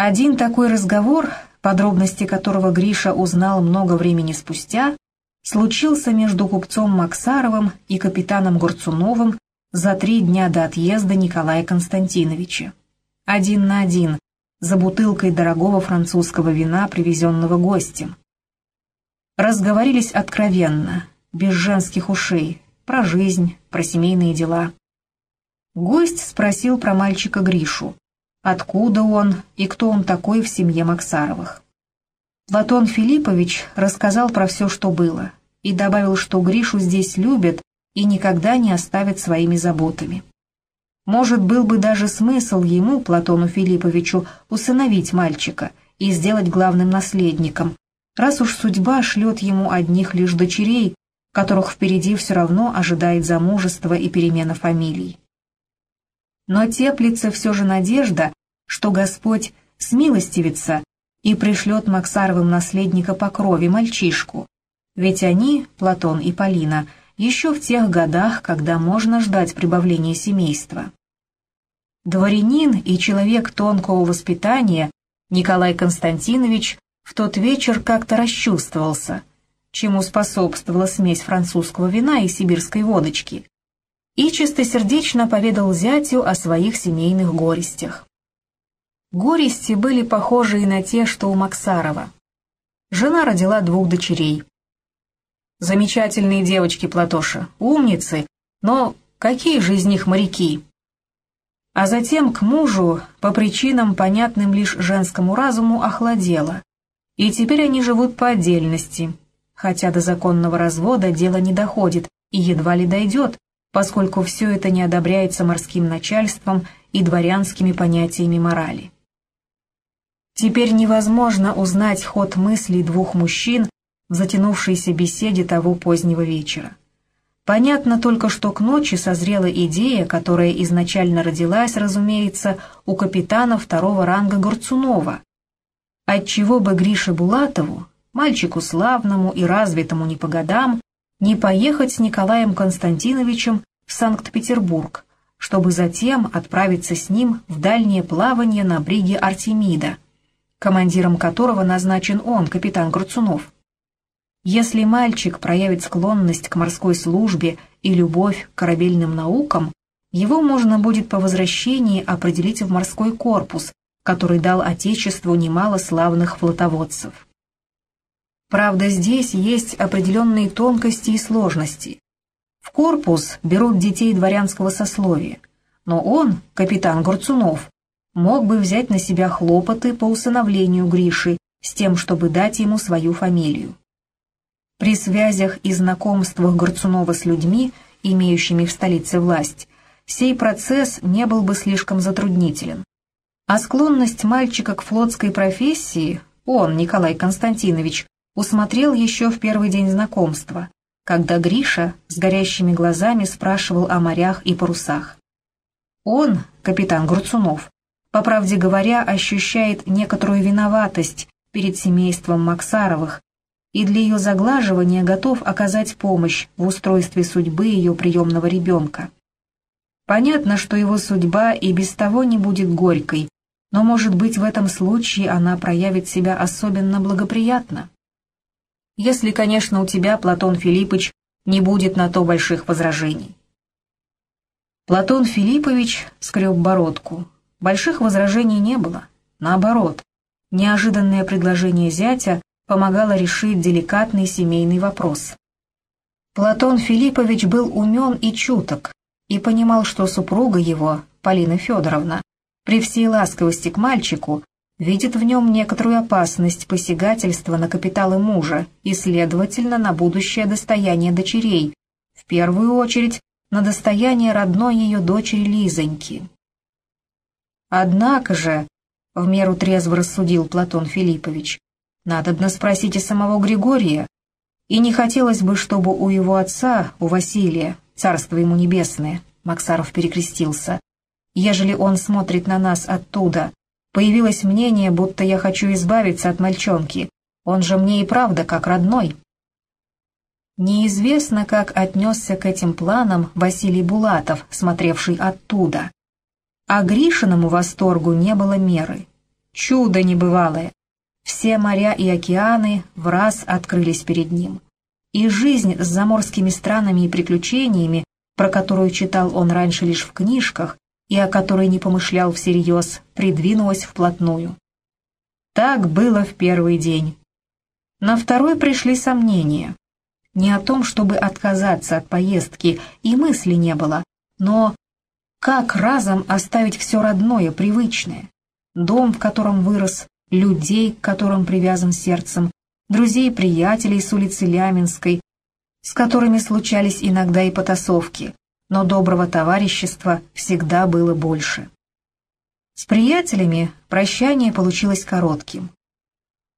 Один такой разговор, подробности которого Гриша узнал много времени спустя, случился между купцом Максаровым и капитаном Гурцуновым за три дня до отъезда Николая Константиновича. Один на один, за бутылкой дорогого французского вина, привезенного гостем. Разговорились откровенно, без женских ушей, про жизнь, про семейные дела. Гость спросил про мальчика Гришу откуда он и кто он такой в семье Максаровых. Платон Филиппович рассказал про все, что было, и добавил, что Гришу здесь любят и никогда не оставят своими заботами. Может, был бы даже смысл ему, Платону Филипповичу, усыновить мальчика и сделать главным наследником, раз уж судьба шлет ему одних лишь дочерей, которых впереди все равно ожидает замужество и перемена фамилий. Но теплится все же надежда, что Господь смилостивится и пришлет Максаровым наследника по крови мальчишку, ведь они, Платон и Полина, еще в тех годах, когда можно ждать прибавления семейства. Дворянин и человек тонкого воспитания Николай Константинович в тот вечер как-то расчувствовался, чему способствовала смесь французского вина и сибирской водочки, и чистосердечно поведал зятю о своих семейных горестях. Горести были похожи и на те, что у Максарова. Жена родила двух дочерей. Замечательные девочки Платоша, умницы, но какие же из них моряки? А затем к мужу, по причинам, понятным лишь женскому разуму, охладело. И теперь они живут по отдельности, хотя до законного развода дело не доходит и едва ли дойдет, поскольку все это не одобряется морским начальством и дворянскими понятиями морали. Теперь невозможно узнать ход мыслей двух мужчин в затянувшейся беседе того позднего вечера. Понятно только, что к ночи созрела идея, которая изначально родилась, разумеется, у капитана второго ранга Горцунова. Отчего бы Грише Булатову, мальчику славному и развитому не по годам, не поехать с Николаем Константиновичем в Санкт-Петербург, чтобы затем отправиться с ним в дальнее плавание на бриге Артемида, командиром которого назначен он, капитан Груцунов. Если мальчик проявит склонность к морской службе и любовь к корабельным наукам, его можно будет по возвращении определить в морской корпус, который дал Отечеству немало славных флотоводцев. Правда, здесь есть определенные тонкости и сложности. В корпус берут детей дворянского сословия, но он, капитан Горцунов, мог бы взять на себя хлопоты по усыновлению Гриши с тем, чтобы дать ему свою фамилию. При связях и знакомствах Горцунова с людьми, имеющими в столице власть, сей процесс не был бы слишком затруднителен. А склонность мальчика к флотской профессии он, Николай Константинович, усмотрел еще в первый день знакомства, когда Гриша с горящими глазами спрашивал о морях и парусах. Он, капитан Груцунов, по правде говоря, ощущает некоторую виноватость перед семейством Максаровых и для ее заглаживания готов оказать помощь в устройстве судьбы ее приемного ребенка. Понятно, что его судьба и без того не будет горькой, но, может быть, в этом случае она проявит себя особенно благоприятно если, конечно, у тебя, Платон Филиппович, не будет на то больших возражений. Платон Филиппович скреб бородку. Больших возражений не было. Наоборот, неожиданное предложение зятя помогало решить деликатный семейный вопрос. Платон Филиппович был умен и чуток, и понимал, что супруга его, Полина Федоровна, при всей ласковости к мальчику, видит в нем некоторую опасность посягательства на капиталы мужа и, следовательно, на будущее достояние дочерей, в первую очередь на достояние родной ее дочери Лизоньки. Однако же, в меру трезво рассудил Платон Филиппович, надобно спросить и самого Григория, и не хотелось бы, чтобы у его отца, у Василия, царство ему небесное, Максаров перекрестился, ежели он смотрит на нас оттуда, Появилось мнение, будто я хочу избавиться от мальчонки. Он же мне и правда как родной. Неизвестно, как отнесся к этим планам Василий Булатов, смотревший оттуда. А Гришиному восторгу не было меры. Чудо небывалое. Все моря и океаны в раз открылись перед ним. И жизнь с заморскими странами и приключениями, про которую читал он раньше лишь в книжках и о которой не помышлял всерьез, придвинулась вплотную. Так было в первый день. На второй пришли сомнения. Не о том, чтобы отказаться от поездки, и мысли не было, но как разом оставить все родное, привычное? Дом, в котором вырос, людей, к которым привязан сердцем, друзей приятелей с улицы Ляминской, с которыми случались иногда и потасовки, но доброго товарищества всегда было больше. С приятелями прощание получилось коротким.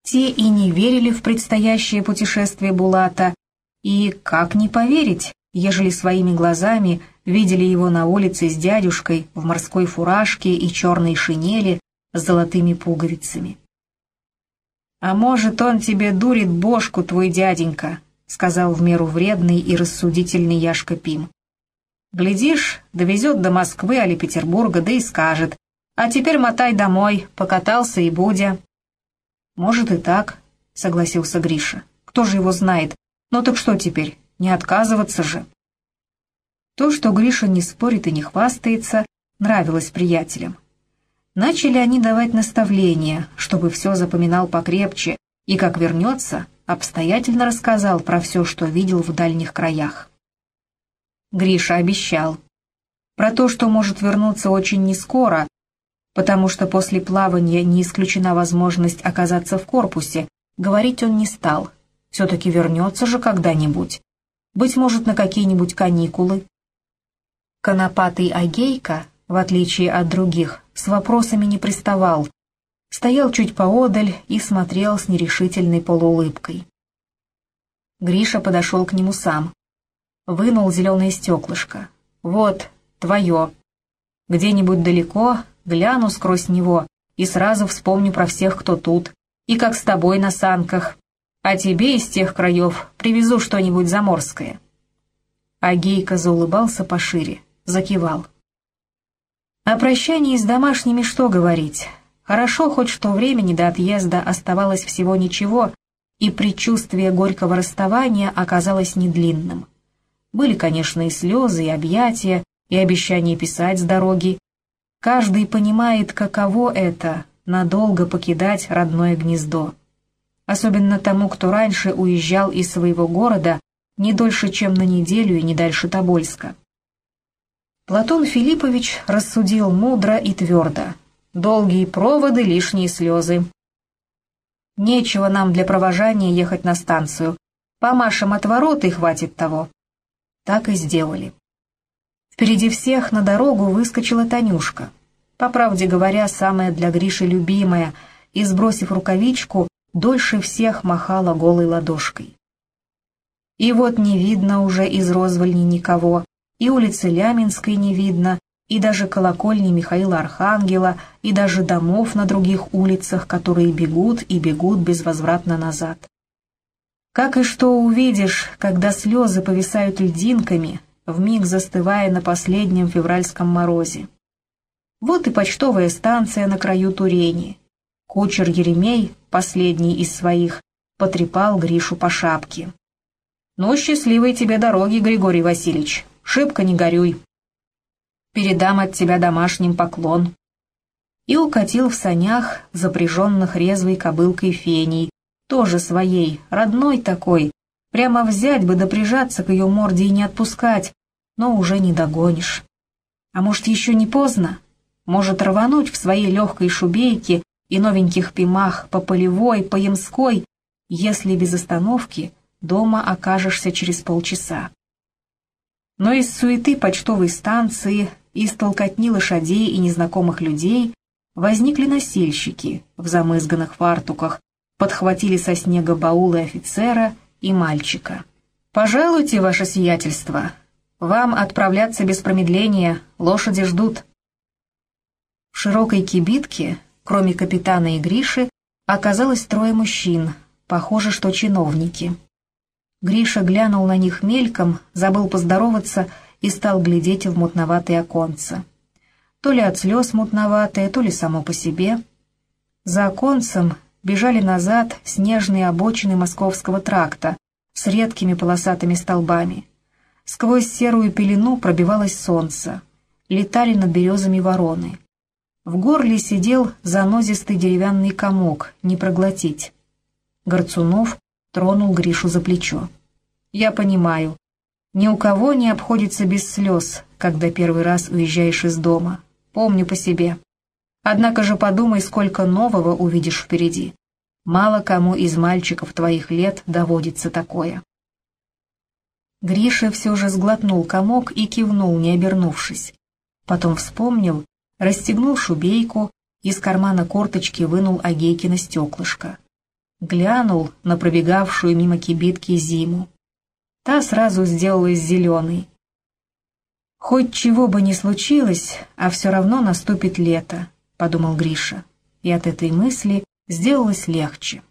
Те и не верили в предстоящее путешествие Булата, и как не поверить, ежели своими глазами видели его на улице с дядюшкой в морской фуражке и черной шинели с золотыми пуговицами. «А может, он тебе дурит бошку, твой дяденька», — сказал в меру вредный и рассудительный Яшка Пим. «Глядишь, довезет до Москвы или Петербурга, да и скажет, а теперь мотай домой, покатался и будя». «Может и так», — согласился Гриша. «Кто же его знает? Ну так что теперь, не отказываться же?» То, что Гриша не спорит и не хвастается, нравилось приятелям. Начали они давать наставления, чтобы все запоминал покрепче, и, как вернется, обстоятельно рассказал про все, что видел в дальних краях. Гриша обещал. Про то, что может вернуться очень нескоро, потому что после плавания не исключена возможность оказаться в корпусе, говорить он не стал. Все-таки вернется же когда-нибудь. Быть может, на какие-нибудь каникулы. Конопатый Агейка, в отличие от других, с вопросами не приставал, стоял чуть поодаль и смотрел с нерешительной полуулыбкой. Гриша подошел к нему сам. Вынул зеленое стеклышко. «Вот, твое. Где-нибудь далеко гляну сквозь него и сразу вспомню про всех, кто тут, и как с тобой на санках. А тебе из тех краев привезу что-нибудь заморское». А Гейка заулыбался пошире, закивал. О прощании с домашними что говорить? Хорошо хоть что времени до отъезда оставалось всего ничего, и предчувствие горького расставания оказалось недлинным. Были, конечно, и слезы, и объятия, и обещание писать с дороги. Каждый понимает, каково это — надолго покидать родное гнездо. Особенно тому, кто раньше уезжал из своего города не дольше, чем на неделю и не дальше Тобольска. Платон Филиппович рассудил мудро и твердо. Долгие проводы, лишние слезы. Нечего нам для провожания ехать на станцию. Помашем от ворот и хватит того. Так и сделали. Впереди всех на дорогу выскочила Танюшка. По правде говоря, самая для Гриши любимая, и, сбросив рукавичку, дольше всех махала голой ладошкой. И вот не видно уже из розвольни никого, и улицы Ляминской не видно, и даже колокольни Михаила Архангела, и даже домов на других улицах, которые бегут и бегут безвозвратно назад. Как и что увидишь, когда слезы повисают льдинками, вмиг застывая на последнем февральском морозе. Вот и почтовая станция на краю Турени. Кучер Еремей, последний из своих, потрепал Гришу по шапке. «Ну, счастливой тебе дороги, Григорий Васильевич!» Шибко не горюй. Передам от тебя домашним поклон. И укатил в санях, запряженных резвой кобылкой феней, тоже своей, родной такой. Прямо взять бы да прижаться к ее морде и не отпускать, но уже не догонишь. А может, еще не поздно? Может, рвануть в своей легкой шубейке и новеньких пимах по полевой, по ямской, если без остановки дома окажешься через полчаса. Но из суеты почтовой станции, из толкотни лошадей и незнакомых людей возникли носильщики в замызганных фартуках, подхватили со снега баулы офицера и мальчика. «Пожалуйте, ваше сиятельство, вам отправляться без промедления, лошади ждут». В широкой кибитке, кроме капитана и Гриши, оказалось трое мужчин, похоже, что чиновники. Гриша глянул на них мельком, забыл поздороваться и стал глядеть в мутноватые оконца. То ли от слез мутноватые, то ли само по себе. За оконцем бежали назад снежные обочины московского тракта с редкими полосатыми столбами. Сквозь серую пелену пробивалось солнце. Летали над березами вороны. В горле сидел занозистый деревянный комок, не проглотить. Горцунов тронул Гришу за плечо. «Я понимаю. Ни у кого не обходится без слез, когда первый раз уезжаешь из дома. Помню по себе. Однако же подумай, сколько нового увидишь впереди. Мало кому из мальчиков твоих лет доводится такое». Гриша все же сглотнул комок и кивнул, не обернувшись. Потом вспомнил, расстегнул шубейку, из кармана корточки вынул Агейкино стеклышко. Глянул на пробегавшую мимо кибитки зиму. Та сразу сделалась зеленой. «Хоть чего бы ни случилось, а все равно наступит лето», — подумал Гриша, и от этой мысли сделалось легче.